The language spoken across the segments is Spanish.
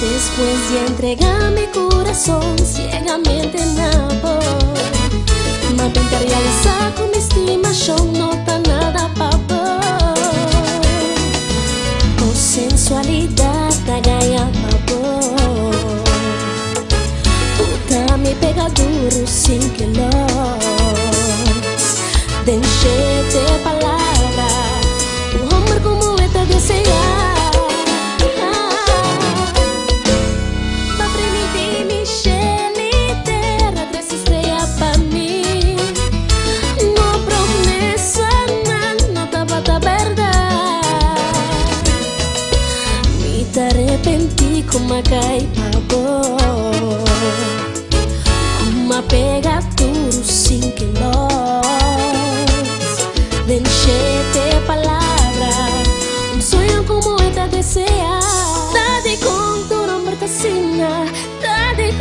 Después de entregar mi corazón ciegamente en amor, me pintaría la con mi estimación. No T'arrepenti come cai pago a pega tu sin che lo Denchete palavra um sonho como esta desea. Date conto tu nombre te signa Date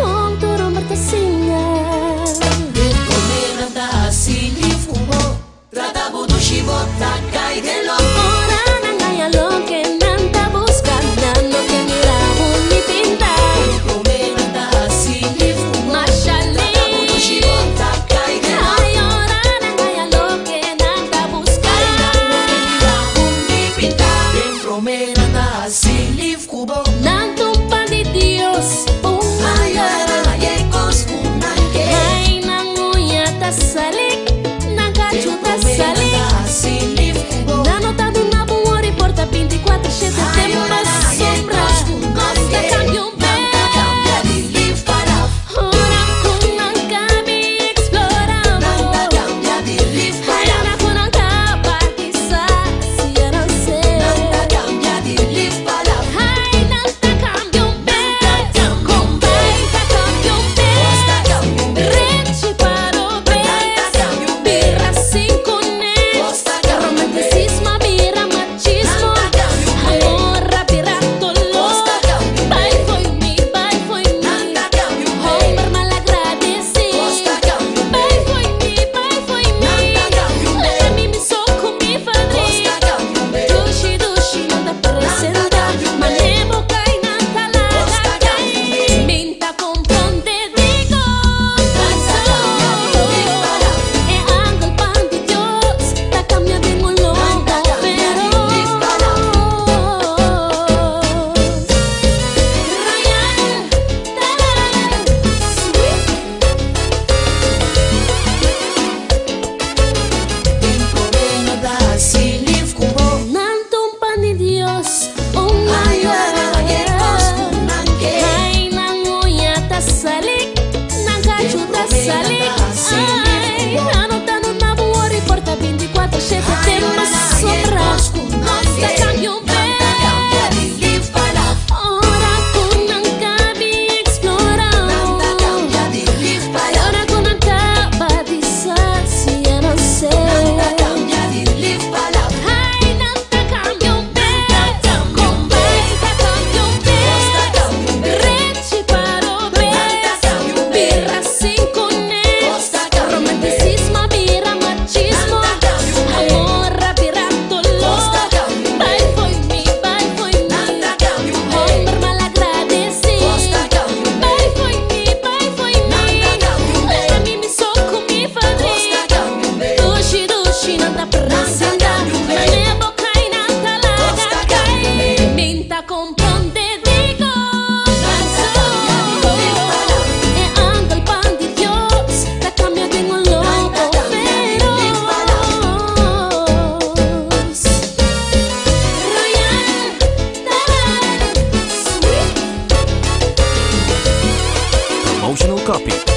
Copy.